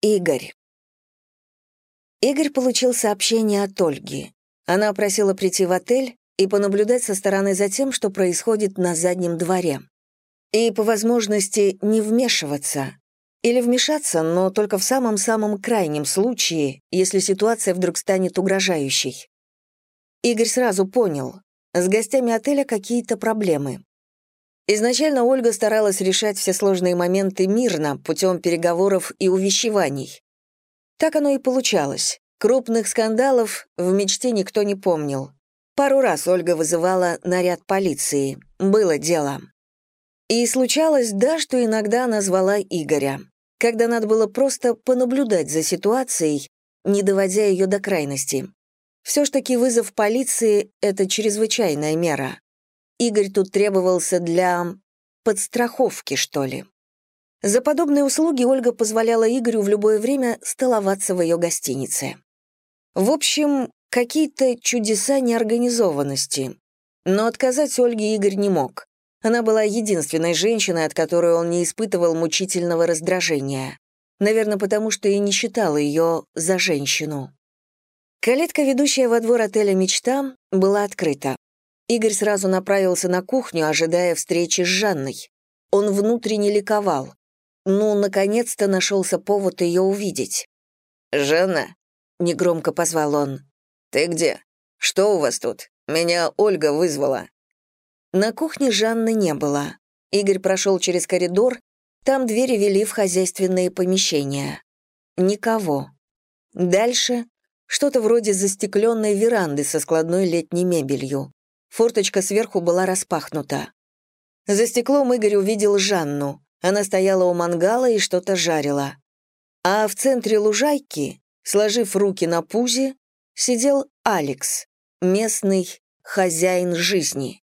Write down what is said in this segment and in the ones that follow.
Игорь. Игорь получил сообщение от Ольги. Она просила прийти в отель и понаблюдать со стороны за тем, что происходит на заднем дворе. И, по возможности, не вмешиваться. Или вмешаться, но только в самом-самом крайнем случае, если ситуация вдруг станет угрожающей. Игорь сразу понял, с гостями отеля какие-то проблемы. Изначально Ольга старалась решать все сложные моменты мирно, путем переговоров и увещеваний. Так оно и получалось. Крупных скандалов в мечте никто не помнил. Пару раз Ольга вызывала наряд полиции. Было дело. И случалось, да, что иногда она звала Игоря, когда надо было просто понаблюдать за ситуацией, не доводя ее до крайности. Все ж таки вызов полиции — это чрезвычайная мера. Игорь тут требовался для подстраховки, что ли. За подобные услуги Ольга позволяла Игорю в любое время столоваться в ее гостинице. В общем, какие-то чудеса неорганизованности. Но отказать Ольге Игорь не мог. Она была единственной женщиной, от которой он не испытывал мучительного раздражения. Наверное, потому что и не считал ее за женщину. Калитка, ведущая во двор отеля «Мечта», была открыта. Игорь сразу направился на кухню, ожидая встречи с Жанной. Он внутренне ликовал. Ну, наконец-то нашелся повод ее увидеть. «Жанна?» — негромко позвал он. «Ты где? Что у вас тут? Меня Ольга вызвала». На кухне Жанны не было. Игорь прошел через коридор, там двери вели в хозяйственные помещения. Никого. Дальше что-то вроде застекленной веранды со складной летней мебелью. Форточка сверху была распахнута. За стеклом Игорь увидел Жанну. Она стояла у мангала и что-то жарила. А в центре лужайки, сложив руки на пузе, сидел Алекс, местный хозяин жизни.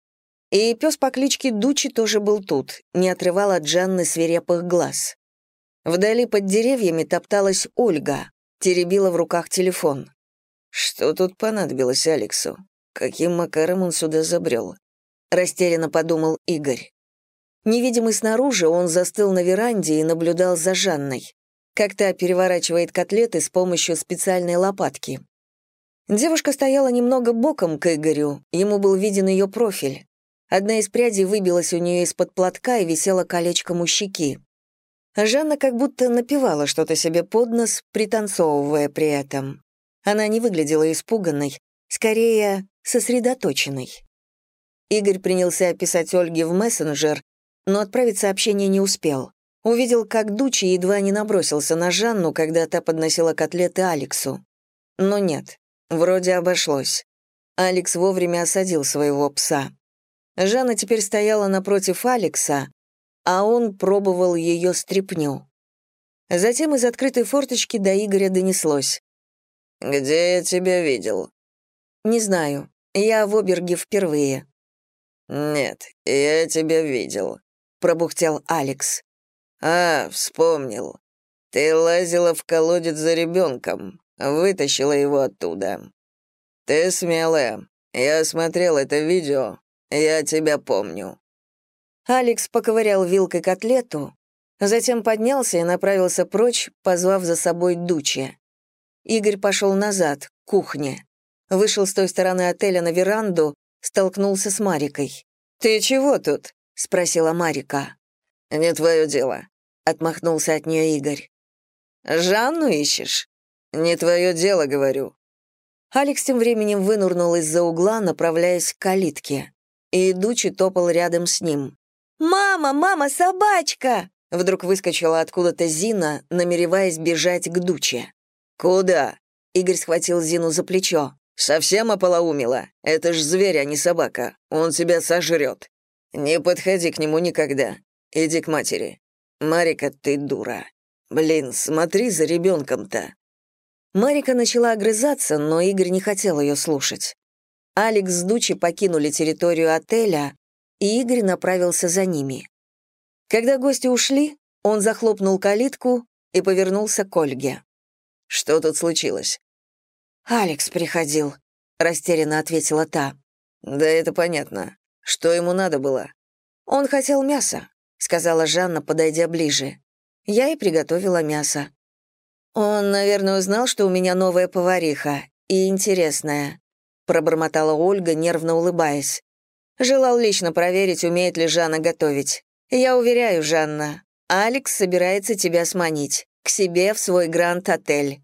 И пес по кличке Дучи тоже был тут, не отрывал от Жанны свирепых глаз. Вдали под деревьями топталась Ольга, теребила в руках телефон. Что тут понадобилось Алексу? Каким макаром он сюда забрел? Растерянно подумал Игорь. Невидимый снаружи, он застыл на веранде и наблюдал за Жанной. Как та переворачивает котлеты с помощью специальной лопатки. Девушка стояла немного боком к Игорю, ему был виден ее профиль. Одна из прядей выбилась у нее из-под платка и висела колечком у щеки. Жанна как будто напевала что-то себе под нос, пританцовывая при этом. Она не выглядела испуганной, скорее, сосредоточенной. Игорь принялся описать Ольге в мессенджер, но отправить сообщение не успел. Увидел, как Дучи едва не набросился на Жанну, когда та подносила котлеты Алексу. Но нет, вроде обошлось. Алекс вовремя осадил своего пса. Жанна теперь стояла напротив Алекса, а он пробовал ее стряпню. Затем из открытой форточки до Игоря донеслось. «Где я тебя видел?» «Не знаю. Я в Оберге впервые». «Нет, я тебя видел», — пробухтел Алекс. «А, вспомнил. Ты лазила в колодец за ребенком, вытащила его оттуда. Ты смелая. Я смотрел это видео. Я тебя помню». Алекс поковырял вилкой котлету, затем поднялся и направился прочь, позвав за собой Дучи. Игорь пошел назад, к кухне. Вышел с той стороны отеля на веранду, столкнулся с Марикой. «Ты чего тут?» — спросила Марика. «Не твое дело», — отмахнулся от нее Игорь. «Жанну ищешь?» «Не твое дело, говорю». Алекс тем временем вынурнул из-за угла, направляясь к калитке. И идучи топал рядом с ним. «Мама, мама, собачка!» Вдруг выскочила откуда-то Зина, намереваясь бежать к Дуче. «Куда?» Игорь схватил Зину за плечо. «Совсем ополоумила? Это ж зверь, а не собака. Он тебя сожрет. Не подходи к нему никогда. Иди к матери. Марика, ты дура. Блин, смотри за ребенком-то». Марика начала огрызаться, но Игорь не хотел ее слушать. Алекс с Дучи покинули территорию отеля, и Игорь направился за ними. Когда гости ушли, он захлопнул калитку и повернулся к Ольге. «Что тут случилось?» «Алекс приходил», — растерянно ответила та. «Да это понятно. Что ему надо было?» «Он хотел мяса», — сказала Жанна, подойдя ближе. Я и приготовила мясо. «Он, наверное, узнал, что у меня новая повариха, и интересная», пробормотала Ольга, нервно улыбаясь. «Желал лично проверить, умеет ли Жанна готовить. Я уверяю, Жанна, Алекс собирается тебя сманить. К себе в свой гранд-отель».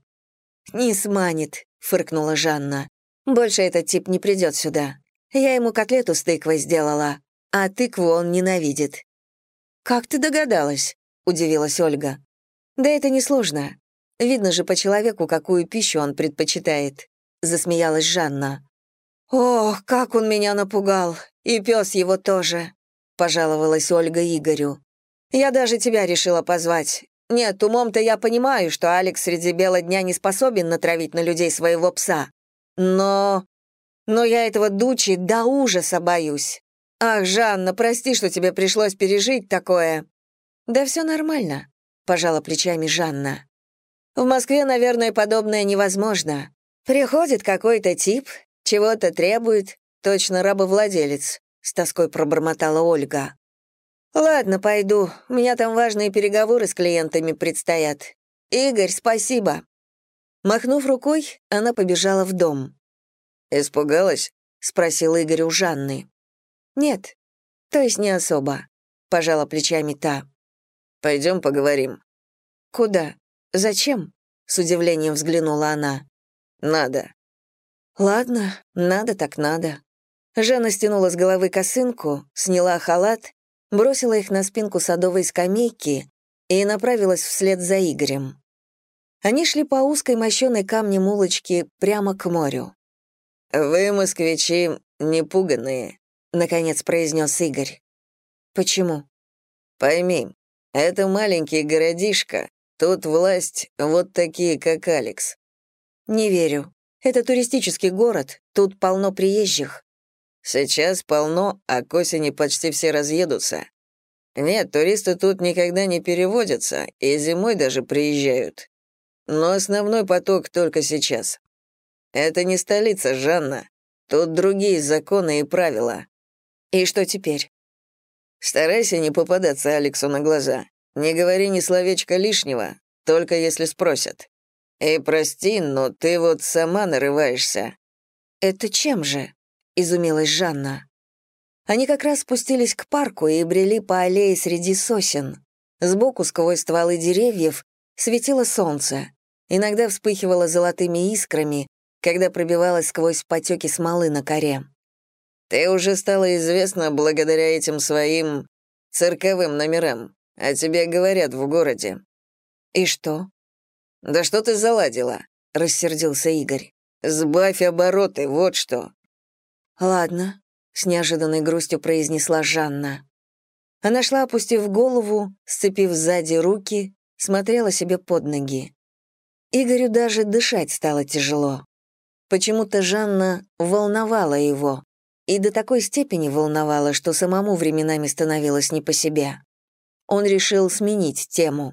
«Не сманит», — фыркнула Жанна. «Больше этот тип не придет сюда. Я ему котлету с тыквой сделала, а тыкву он ненавидит». «Как ты догадалась?» — удивилась Ольга. «Да это несложно. Видно же по человеку, какую пищу он предпочитает», — засмеялась Жанна. «Ох, как он меня напугал! И пес его тоже!» — пожаловалась Ольга Игорю. «Я даже тебя решила позвать. Нет, умом-то я понимаю, что Алекс среди бела дня не способен натравить на людей своего пса. Но... Но я этого дучи до ужаса боюсь. Ах, Жанна, прости, что тебе пришлось пережить такое». «Да все нормально», — пожала плечами Жанна. В Москве, наверное, подобное невозможно. Приходит какой-то тип, чего-то требует, точно рабовладелец», — с тоской пробормотала Ольга. «Ладно, пойду, у меня там важные переговоры с клиентами предстоят. Игорь, спасибо». Махнув рукой, она побежала в дом. «Испугалась?» — спросил Игорь у Жанны. «Нет, то есть не особо», — пожала плечами та. «Пойдем поговорим». «Куда?» «Зачем?» — с удивлением взглянула она. «Надо». «Ладно, надо так надо». Жанна стянула с головы косынку, сняла халат, бросила их на спинку садовой скамейки и направилась вслед за Игорем. Они шли по узкой мощеной камнем улочке прямо к морю. «Вы, москвичи, непуганные», — наконец произнес Игорь. «Почему?» «Пойми, это маленький городишко, Тут власть вот такие, как Алекс. Не верю. Это туристический город, тут полно приезжих. Сейчас полно, а к осени почти все разъедутся. Нет, туристы тут никогда не переводятся, и зимой даже приезжают. Но основной поток только сейчас. Это не столица, Жанна. Тут другие законы и правила. И что теперь? Старайся не попадаться Алексу на глаза. Не говори ни словечка лишнего, только если спросят. И прости, но ты вот сама нарываешься». «Это чем же?» — изумилась Жанна. Они как раз спустились к парку и брели по аллее среди сосен. Сбоку, сквозь стволы деревьев, светило солнце. Иногда вспыхивало золотыми искрами, когда пробивалось сквозь потеки смолы на коре. «Ты уже стала известна благодаря этим своим цирковым номерам. О тебе говорят в городе». «И что?» «Да что ты заладила?» — рассердился Игорь. «Сбавь обороты, вот что». «Ладно», — с неожиданной грустью произнесла Жанна. Она шла, опустив голову, сцепив сзади руки, смотрела себе под ноги. Игорю даже дышать стало тяжело. Почему-то Жанна волновала его, и до такой степени волновала, что самому временами становилось не по себе. Он решил сменить тему.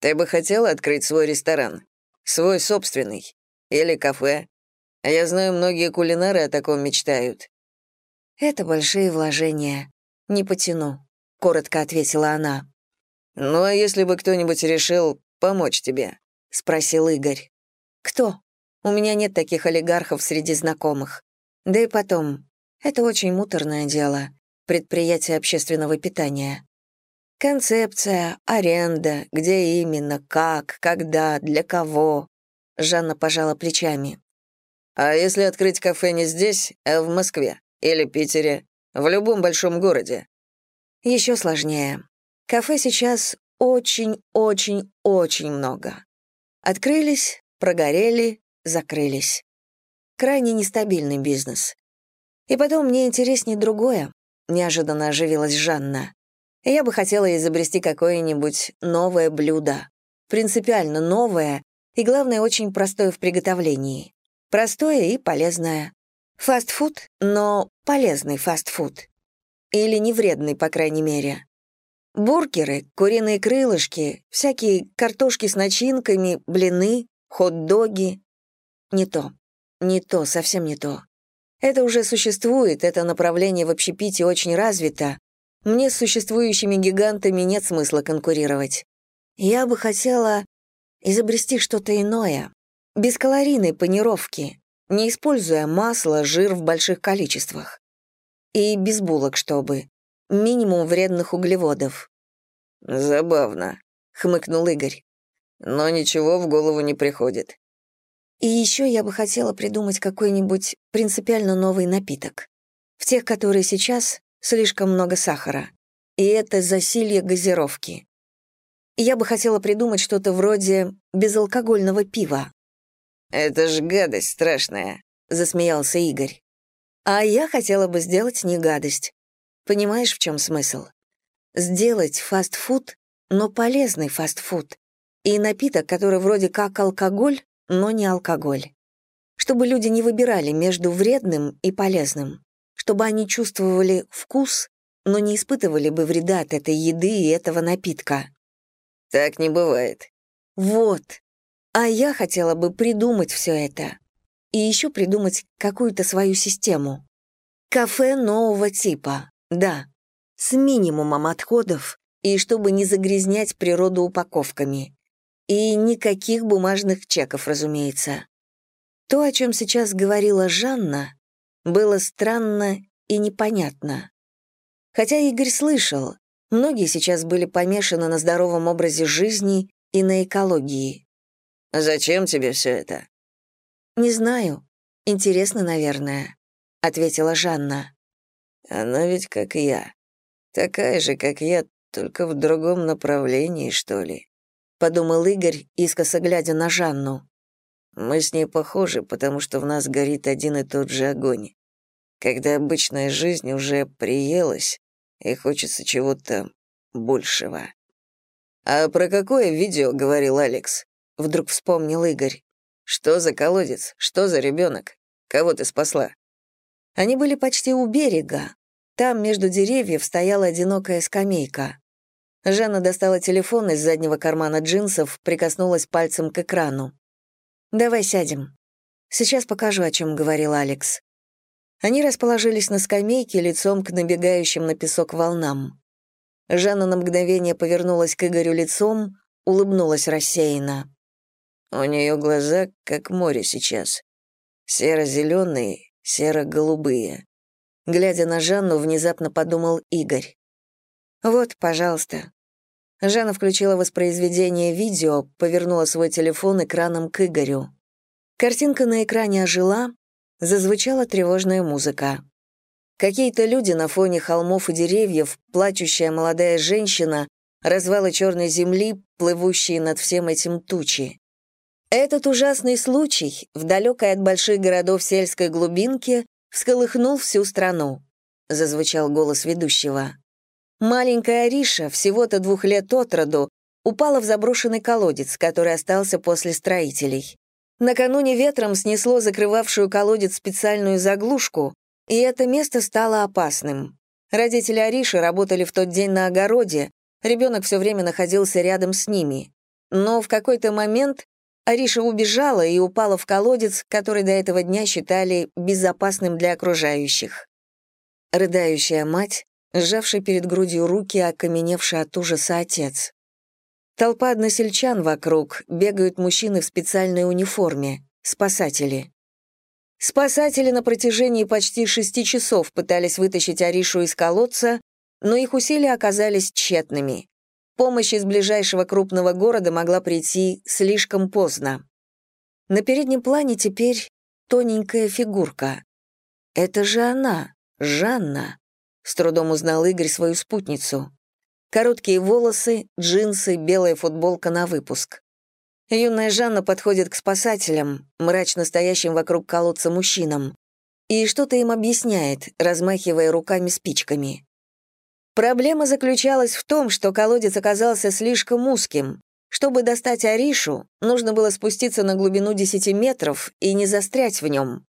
«Ты бы хотела открыть свой ресторан? Свой собственный? Или кафе? Я знаю, многие кулинары о таком мечтают». «Это большие вложения. Не потяну», — коротко ответила она. «Ну а если бы кто-нибудь решил помочь тебе?» — спросил Игорь. «Кто? У меня нет таких олигархов среди знакомых. Да и потом, это очень муторное дело, предприятие общественного питания. Концепция, аренда, где именно, как, когда, для кого. Жанна пожала плечами. А если открыть кафе не здесь, а в Москве или Питере, в любом большом городе? Еще сложнее. Кафе сейчас очень-очень-очень много. Открылись, прогорели, закрылись. Крайне нестабильный бизнес. И потом мне интереснее другое, неожиданно оживилась Жанна. Я бы хотела изобрести какое-нибудь новое блюдо. Принципиально новое и, главное, очень простое в приготовлении. Простое и полезное. Фастфуд, но полезный фастфуд. Или не вредный, по крайней мере. Бургеры, куриные крылышки, всякие картошки с начинками, блины, хот-доги. Не то. Не то, совсем не то. Это уже существует, это направление в общепите очень развито, мне с существующими гигантами нет смысла конкурировать. Я бы хотела... изобрести что-то иное, без калорийной панировки, не используя масло, жир в больших количествах. И без булок, чтобы. Минимум вредных углеводов. «Забавно», — хмыкнул Игорь. «Но ничего в голову не приходит». И еще я бы хотела придумать какой-нибудь принципиально новый напиток. В тех, которые сейчас, слишком много сахара. И это засилье газировки. Я бы хотела придумать что-то вроде безалкогольного пива. «Это ж гадость страшная», — засмеялся Игорь. А я хотела бы сделать не гадость. Понимаешь, в чем смысл? Сделать фастфуд, но полезный фастфуд. И напиток, который вроде как алкоголь, но не алкоголь. Чтобы люди не выбирали между вредным и полезным. Чтобы они чувствовали вкус, но не испытывали бы вреда от этой еды и этого напитка. Так не бывает. Вот. А я хотела бы придумать все это. И еще придумать какую-то свою систему. Кафе нового типа, да, с минимумом отходов, и чтобы не загрязнять природу упаковками. И никаких бумажных чеков, разумеется. То, о чем сейчас говорила Жанна, было странно и непонятно. Хотя Игорь слышал, многие сейчас были помешаны на здоровом образе жизни и на экологии. «Зачем тебе все это?» «Не знаю. Интересно, наверное», — ответила Жанна. «Она ведь как я. Такая же, как я, только в другом направлении, что ли?» — подумал Игорь, искоса глядя на Жанну. «Мы с ней похожи, потому что в нас горит один и тот же огонь. Когда обычная жизнь уже приелась, и хочется чего-то большего». «А про какое видео?» — говорил Алекс. Вдруг вспомнил Игорь. «Что за колодец? Что за ребенок? Кого ты спасла?» Они были почти у берега. Там между деревьев стояла одинокая скамейка. Жанна достала телефон из заднего кармана джинсов, прикоснулась пальцем к экрану. «Давай сядем. Сейчас покажу, о чем говорил Алекс». Они расположились на скамейке лицом к набегающим на песок волнам. Жанна на мгновение повернулась к Игорю лицом, улыбнулась рассеянно. У нее глаза как море сейчас. Серо-зеленые, серо-голубые. Глядя на Жанну, внезапно подумал Игорь. «Вот, пожалуйста, Жанна включила воспроизведение видео, повернула свой телефон экраном к Игорю. Картинка на экране ожила, зазвучала тревожная музыка. Какие-то люди на фоне холмов и деревьев, плачущая молодая женщина, развалы черной земли, плывущие над всем этим тучи. Этот ужасный случай в далекой от больших городов сельской глубинке всколыхнул всю страну, зазвучал голос ведущего. Маленькая Ариша, всего-то двух лет от роду, упала в заброшенный колодец, который остался после строителей. Накануне ветром снесло закрывавшую колодец специальную заглушку, и это место стало опасным. Родители Ариши работали в тот день на огороде, ребенок все время находился рядом с ними. Но в какой-то момент Ариша убежала и упала в колодец, который до этого дня считали безопасным для окружающих. Рыдающая мать сжавший перед грудью руки, окаменевший от ужаса отец. Толпа односельчан вокруг, бегают мужчины в специальной униформе, спасатели. Спасатели на протяжении почти шести часов пытались вытащить Аришу из колодца, но их усилия оказались тщетными. Помощь из ближайшего крупного города могла прийти слишком поздно. На переднем плане теперь тоненькая фигурка. Это же она, Жанна. С трудом узнал Игорь свою спутницу. Короткие волосы, джинсы, белая футболка на выпуск. Юная Жанна подходит к спасателям, мрачно стоящим вокруг колодца мужчинам, и что-то им объясняет, размахивая руками спичками. Проблема заключалась в том, что колодец оказался слишком узким. Чтобы достать Аришу, нужно было спуститься на глубину 10 метров и не застрять в нем.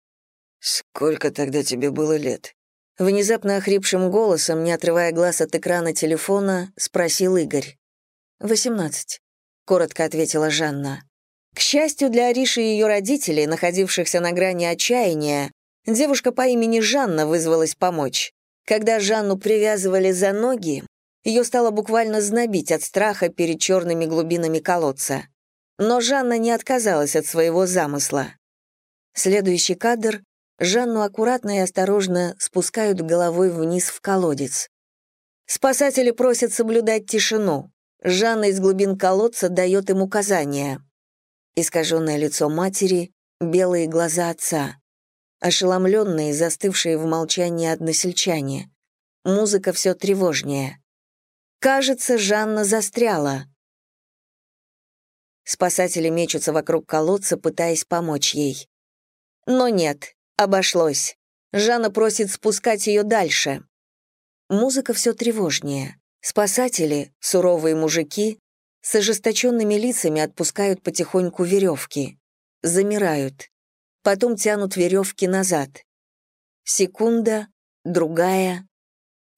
«Сколько тогда тебе было лет?» Внезапно охрипшим голосом, не отрывая глаз от экрана телефона, спросил Игорь. «Восемнадцать», — коротко ответила Жанна. К счастью для Ариши и ее родителей, находившихся на грани отчаяния, девушка по имени Жанна вызвалась помочь. Когда Жанну привязывали за ноги, ее стало буквально знобить от страха перед черными глубинами колодца. но Жанна не отказалась от своего замысла. Следующий кадр — Жанну аккуратно и осторожно спускают головой вниз в колодец. Спасатели просят соблюдать тишину. Жанна из глубин колодца дает им указания. Искаженное лицо матери, белые глаза отца. Ошеломленные, застывшие в молчании односельчане. Музыка все тревожнее. Кажется, Жанна застряла. Спасатели мечутся вокруг колодца, пытаясь помочь ей. Но нет, обошлось. Жанна просит спускать ее дальше. Музыка все тревожнее. Спасатели, суровые мужики, с ожесточенными лицами отпускают потихоньку веревки. Замирают. Потом тянут веревки назад. Секунда, другая,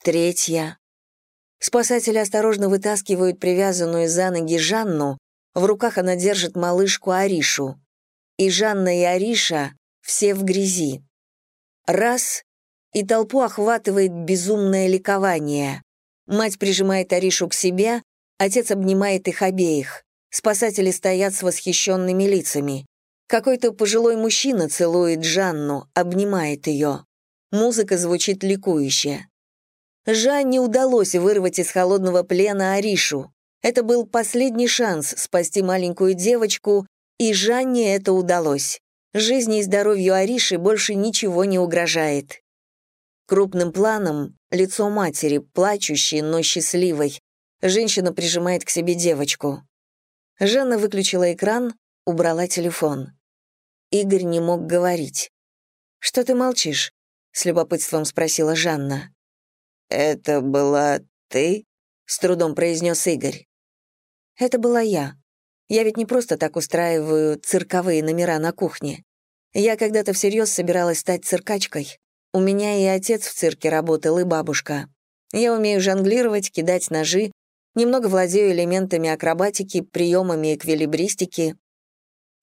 третья. Спасатели осторожно вытаскивают привязанную за ноги Жанну, в руках она держит малышку Аришу. И Жанна и Ариша все в грязи. Раз, и толпу охватывает безумное ликование. Мать прижимает Аришу к себе, отец обнимает их обеих. Спасатели стоят с восхищенными лицами. Какой-то пожилой мужчина целует Жанну, обнимает ее. Музыка звучит ликующе. Жанне удалось вырвать из холодного плена Аришу. Это был последний шанс спасти маленькую девочку, и Жанне это удалось. Жизни и здоровью Ариши больше ничего не угрожает. Крупным планом — лицо матери, плачущей, но счастливой. Женщина прижимает к себе девочку. Жанна выключила экран, убрала телефон. Игорь не мог говорить. «Что ты молчишь?» — с любопытством спросила Жанна. «Это была ты?» — с трудом произнес Игорь. «Это была я. Я ведь не просто так устраиваю цирковые номера на кухне. Я когда-то всерьез собиралась стать циркачкой. У меня и отец в цирке работал, и бабушка. Я умею жонглировать, кидать ножи, немного владею элементами акробатики, приемами эквилибристики.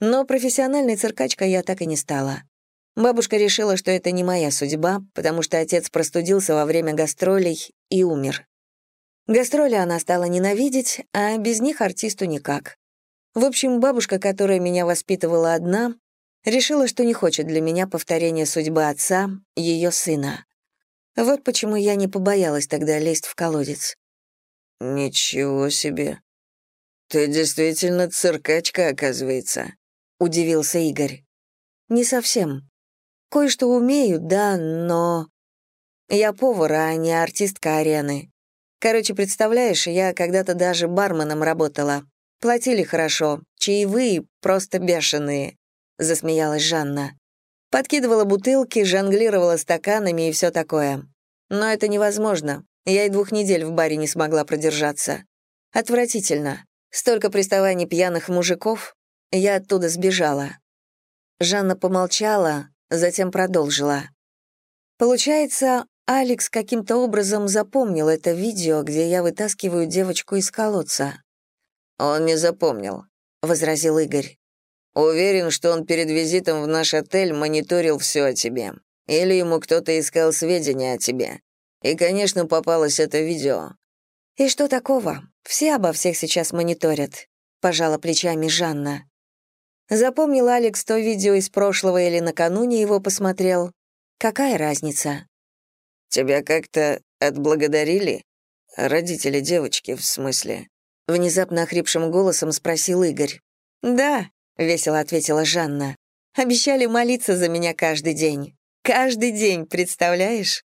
Но профессиональной циркачкой я так и не стала. Бабушка решила, что это не моя судьба, потому что отец простудился во время гастролей и умер. Гастроли она стала ненавидеть, а без них артисту никак. В общем, бабушка, которая меня воспитывала одна, решила, что не хочет для меня повторения судьбы отца, ее сына. Вот почему я не побоялась тогда лезть в колодец. «Ничего себе. Ты действительно циркачка, оказывается», — удивился Игорь. «Не совсем. Кое-что умею, да, но... Я повар, а не артистка арены. Короче, представляешь, я когда-то даже барменом работала. Платили хорошо, чаевые просто бешеные», — засмеялась Жанна. Подкидывала бутылки, жонглировала стаканами и все такое. Но это невозможно. Я и двух недель в баре не смогла продержаться. Отвратительно. Столько приставаний пьяных мужиков. Я оттуда сбежала. Жанна помолчала, затем продолжила. Получается, Алекс каким-то образом запомнил это видео, где я вытаскиваю девочку из колодца. «Он не запомнил», — возразил Игорь. «Уверен, что он перед визитом в наш отель мониторил все о тебе. Или ему кто-то искал сведения о тебе. И, конечно, попалось это видео». «И что такого? Все обо всех сейчас мониторят», — пожала плечами Жанна. Запомнил Алекс то видео из прошлого или накануне его посмотрел. Какая разница? Тебя как-то отблагодарили? Родители девочки, в смысле? Внезапно охрипшим голосом спросил Игорь. «Да», — весело ответила Жанна. «Обещали молиться за меня каждый день. Каждый день, представляешь?»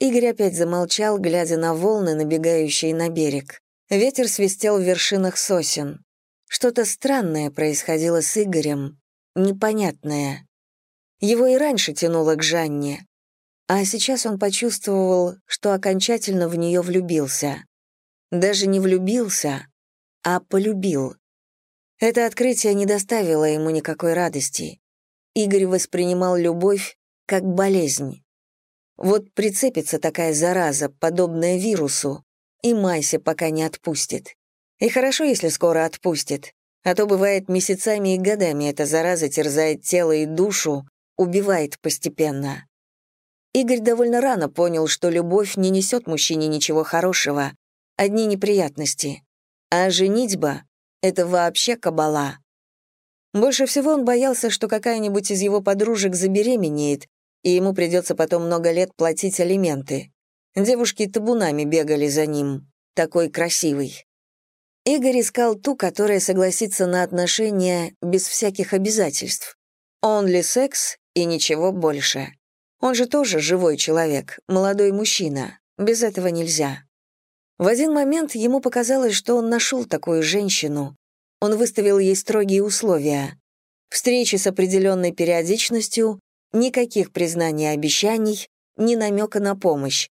Игорь опять замолчал, глядя на волны, набегающие на берег. Ветер свистел в вершинах сосен. Что-то странное происходило с Игорем, непонятное. Его и раньше тянуло к Жанне, а сейчас он почувствовал, что окончательно в нее влюбился. Даже не влюбился, а полюбил. Это открытие не доставило ему никакой радости. Игорь воспринимал любовь как болезнь. Вот прицепится такая зараза, подобная вирусу, и майся пока не отпустит. И хорошо, если скоро отпустит, а то бывает месяцами и годами эта зараза терзает тело и душу, убивает постепенно. Игорь довольно рано понял, что любовь не несет мужчине ничего хорошего, одни неприятности. А женитьба — это вообще кабала. Больше всего он боялся, что какая-нибудь из его подружек забеременеет, и ему придется потом много лет платить алименты. Девушки табунами бегали за ним. Такой красивый. Игорь искал ту, которая согласится на отношения без всяких обязательств. Ли секс и ничего больше. Он же тоже живой человек, молодой мужчина. Без этого нельзя. В один момент ему показалось, что он нашел такую женщину. Он выставил ей строгие условия. Встречи с определенной периодичностью, никаких признаний и обещаний, ни намека на помощь.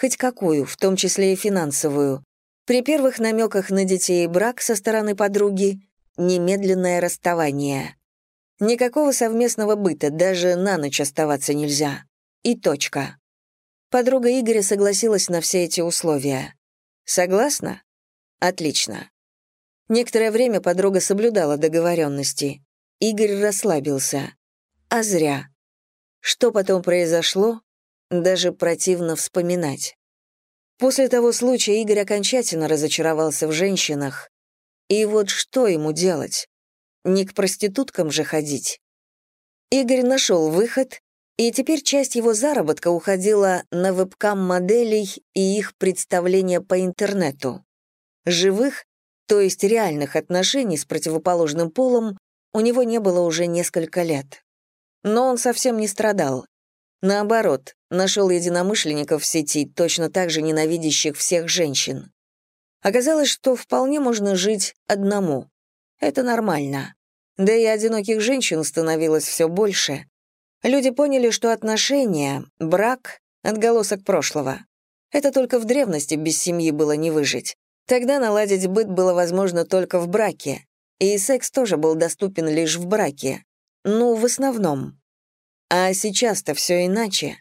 Хоть какую, в том числе и финансовую. При первых намеках на детей и брак со стороны подруги — немедленное расставание. Никакого совместного быта, даже на ночь оставаться нельзя. И точка. Подруга Игоря согласилась на все эти условия. Согласна? Отлично. Некоторое время подруга соблюдала договоренности. Игорь расслабился. А зря. Что потом произошло, даже противно вспоминать. После того случая Игорь окончательно разочаровался в женщинах. И вот что ему делать? Не к проституткам же ходить. Игорь нашел выход, и теперь часть его заработка уходила на вебкам-моделей и их представления по интернету. Живых, то есть реальных отношений с противоположным полом, у него не было уже несколько лет. Но он совсем не страдал. Наоборот, нашел единомышленников в сети, точно так же ненавидящих всех женщин. Оказалось, что вполне можно жить одному. Это нормально. Да и одиноких женщин становилось все больше. Люди поняли, что отношения, брак — отголосок прошлого. Это только в древности без семьи было не выжить. Тогда наладить быт было возможно только в браке, и секс тоже был доступен лишь в браке. Ну, в основном. А сейчас-то все иначе.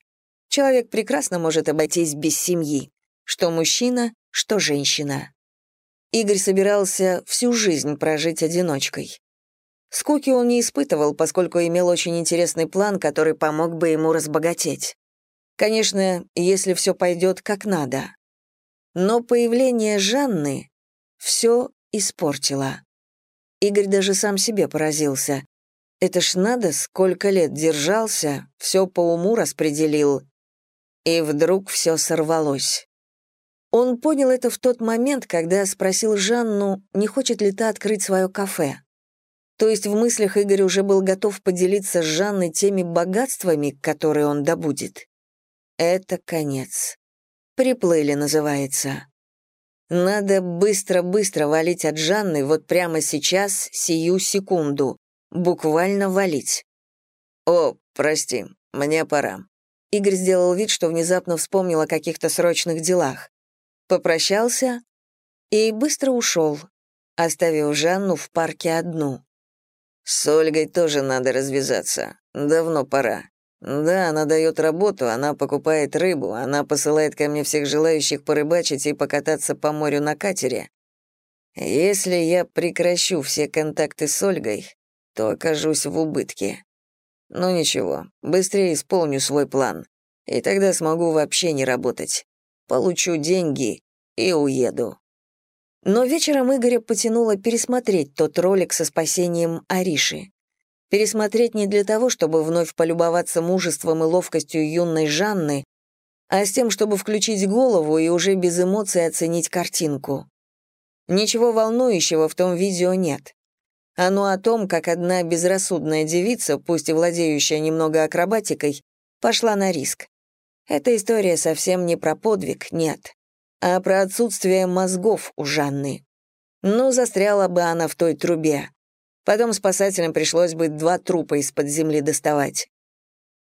Человек прекрасно может обойтись без семьи, что мужчина, что женщина. Игорь собирался всю жизнь прожить одиночкой. Скуки он не испытывал, поскольку имел очень интересный план, который помог бы ему разбогатеть. Конечно, если все пойдет как надо. Но появление Жанны все испортило. Игорь даже сам себе поразился. Это ж надо, сколько лет держался, все по уму распределил. И вдруг все сорвалось. Он понял это в тот момент, когда спросил Жанну, не хочет ли та открыть свое кафе. То есть в мыслях Игорь уже был готов поделиться с Жанной теми богатствами, которые он добудет. Это конец. Приплыли, называется. Надо быстро-быстро валить от Жанны вот прямо сейчас, сию секунду. Буквально валить. «О, прости, мне пора». Игорь сделал вид, что внезапно вспомнил о каких-то срочных делах попрощался и быстро ушел, оставив Жанну в парке одну. «С Ольгой тоже надо развязаться. Давно пора. Да, она дает работу, она покупает рыбу, она посылает ко мне всех желающих порыбачить и покататься по морю на катере. Если я прекращу все контакты с Ольгой, то окажусь в убытке. Ну ничего, быстрее исполню свой план, и тогда смогу вообще не работать получу деньги и уеду». Но вечером Игоря потянуло пересмотреть тот ролик со спасением Ариши. Пересмотреть не для того, чтобы вновь полюбоваться мужеством и ловкостью юной Жанны, а с тем, чтобы включить голову и уже без эмоций оценить картинку. Ничего волнующего в том видео нет. Оно о том, как одна безрассудная девица, пусть и владеющая немного акробатикой, пошла на риск. Эта история совсем не про подвиг, нет, а про отсутствие мозгов у Жанны. Ну, застряла бы она в той трубе. Потом спасателям пришлось бы два трупа из-под земли доставать.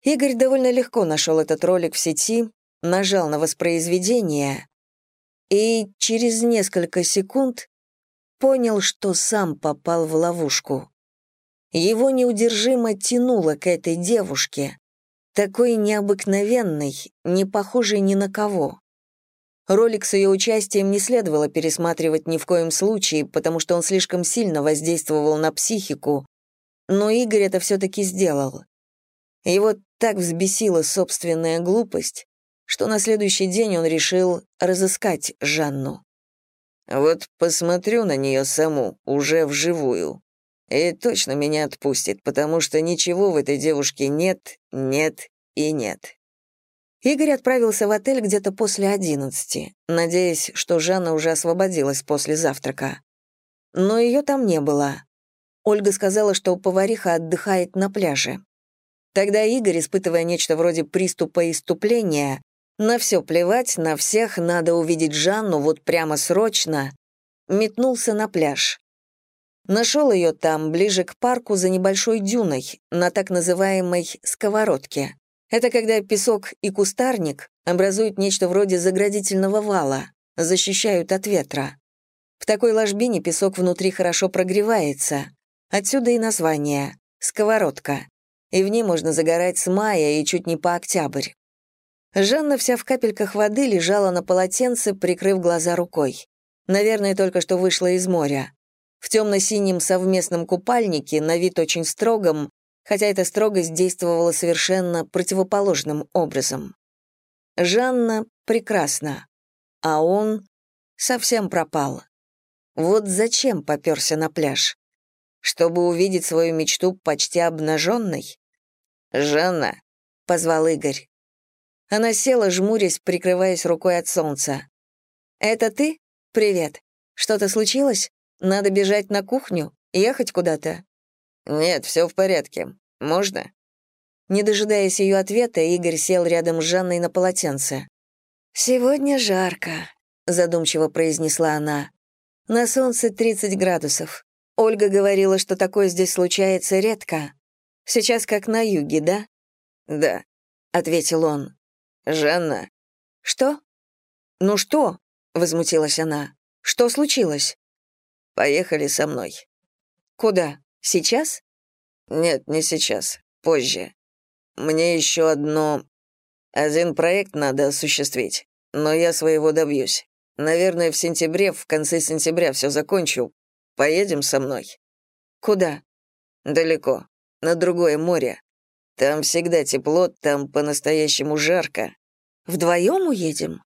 Игорь довольно легко нашел этот ролик в сети, нажал на воспроизведение и через несколько секунд понял, что сам попал в ловушку. Его неудержимо тянуло к этой девушке, такой необыкновенный, не похожий ни на кого. Ролик с ее участием не следовало пересматривать ни в коем случае, потому что он слишком сильно воздействовал на психику, но Игорь это все-таки сделал. Его так взбесила собственная глупость, что на следующий день он решил разыскать Жанну. «Вот посмотрю на нее саму, уже вживую», И точно меня отпустит, потому что ничего в этой девушке нет, нет и нет. Игорь отправился в отель где-то после одиннадцати, надеясь, что Жанна уже освободилась после завтрака. Но ее там не было. Ольга сказала, что повариха отдыхает на пляже. Тогда Игорь, испытывая нечто вроде приступа иступления, на все плевать, на всех, надо увидеть Жанну вот прямо срочно, метнулся на пляж. Нашел ее там, ближе к парку, за небольшой дюной, на так называемой «сковородке». Это когда песок и кустарник образуют нечто вроде заградительного вала, защищают от ветра. В такой ложбине песок внутри хорошо прогревается. Отсюда и название — «сковородка». И в ней можно загорать с мая и чуть не по октябрь. Жанна вся в капельках воды лежала на полотенце, прикрыв глаза рукой. Наверное, только что вышла из моря. В темно-синем совместном купальнике, на вид очень строгом, хотя эта строгость действовала совершенно противоположным образом. Жанна прекрасна, а он совсем пропал. Вот зачем попёрся на пляж? Чтобы увидеть свою мечту почти обнаженной? «Жанна», — позвал Игорь. Она села, жмурясь, прикрываясь рукой от солнца. «Это ты? Привет. Что-то случилось? Надо бежать на кухню? Ехать куда-то?» «Нет, все в порядке. Можно?» Не дожидаясь ее ответа, Игорь сел рядом с Жанной на полотенце. «Сегодня жарко», — задумчиво произнесла она. «На солнце 30 градусов. Ольга говорила, что такое здесь случается редко. Сейчас как на юге, да?» «Да», — ответил он. «Жанна». «Что?» «Ну что?» — возмутилась она. «Что случилось?» «Поехали со мной». «Куда? Сейчас?» «Нет, не сейчас. Позже. Мне еще одно... Один проект надо осуществить, но я своего добьюсь. Наверное, в сентябре, в конце сентября все закончу. Поедем со мной?» «Куда?» «Далеко. На другое море. Там всегда тепло, там по-настоящему жарко». «Вдвоем уедем?»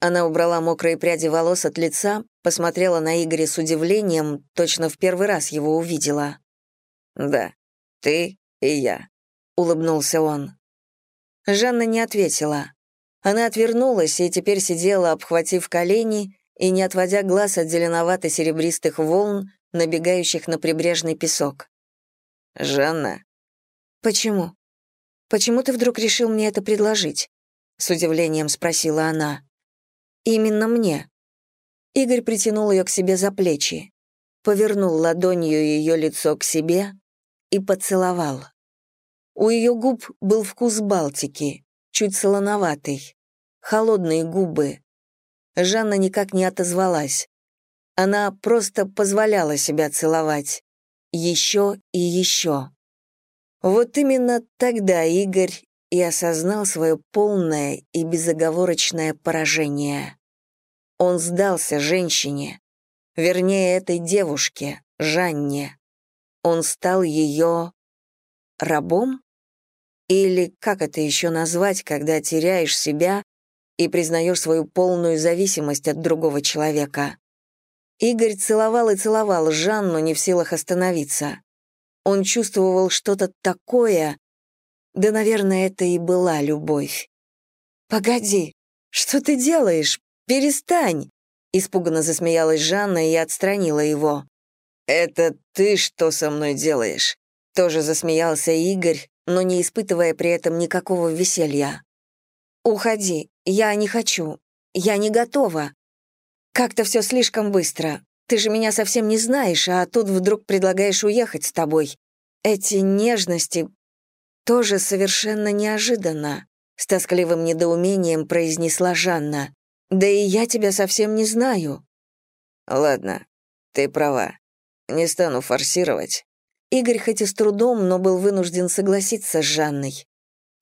Она убрала мокрые пряди волос от лица, посмотрела на Игоря с удивлением, точно в первый раз его увидела. «Да, ты и я», — улыбнулся он. Жанна не ответила. Она отвернулась и теперь сидела, обхватив колени и не отводя глаз от зеленовато-серебристых волн, набегающих на прибрежный песок. «Жанна?» «Почему? Почему ты вдруг решил мне это предложить?» — с удивлением спросила она. «Именно мне». Игорь притянул ее к себе за плечи, повернул ладонью ее лицо к себе и поцеловал. У ее губ был вкус Балтики, чуть солоноватый, холодные губы. Жанна никак не отозвалась. Она просто позволяла себя целовать. Еще и еще. Вот именно тогда Игорь и осознал свое полное и безоговорочное поражение. Он сдался женщине, вернее, этой девушке, Жанне. Он стал ее рабом? Или как это еще назвать, когда теряешь себя и признаешь свою полную зависимость от другого человека? Игорь целовал и целовал Жанну, не в силах остановиться. Он чувствовал что-то такое, да, наверное, это и была любовь. «Погоди, что ты делаешь? Перестань!» Испуганно засмеялась Жанна и отстранила его. «Это ты что со мной делаешь?» Тоже засмеялся Игорь, но не испытывая при этом никакого веселья. «Уходи, я не хочу, я не готова. Как-то все слишком быстро. Ты же меня совсем не знаешь, а тут вдруг предлагаешь уехать с тобой. Эти нежности тоже совершенно неожиданно», — с тоскливым недоумением произнесла Жанна. «Да и я тебя совсем не знаю». «Ладно, ты права. Не стану форсировать. Игорь хоть и с трудом, но был вынужден согласиться с Жанной.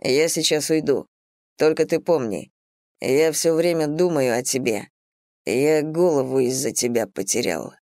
Я сейчас уйду. Только ты помни, я все время думаю о тебе. Я голову из-за тебя потерял.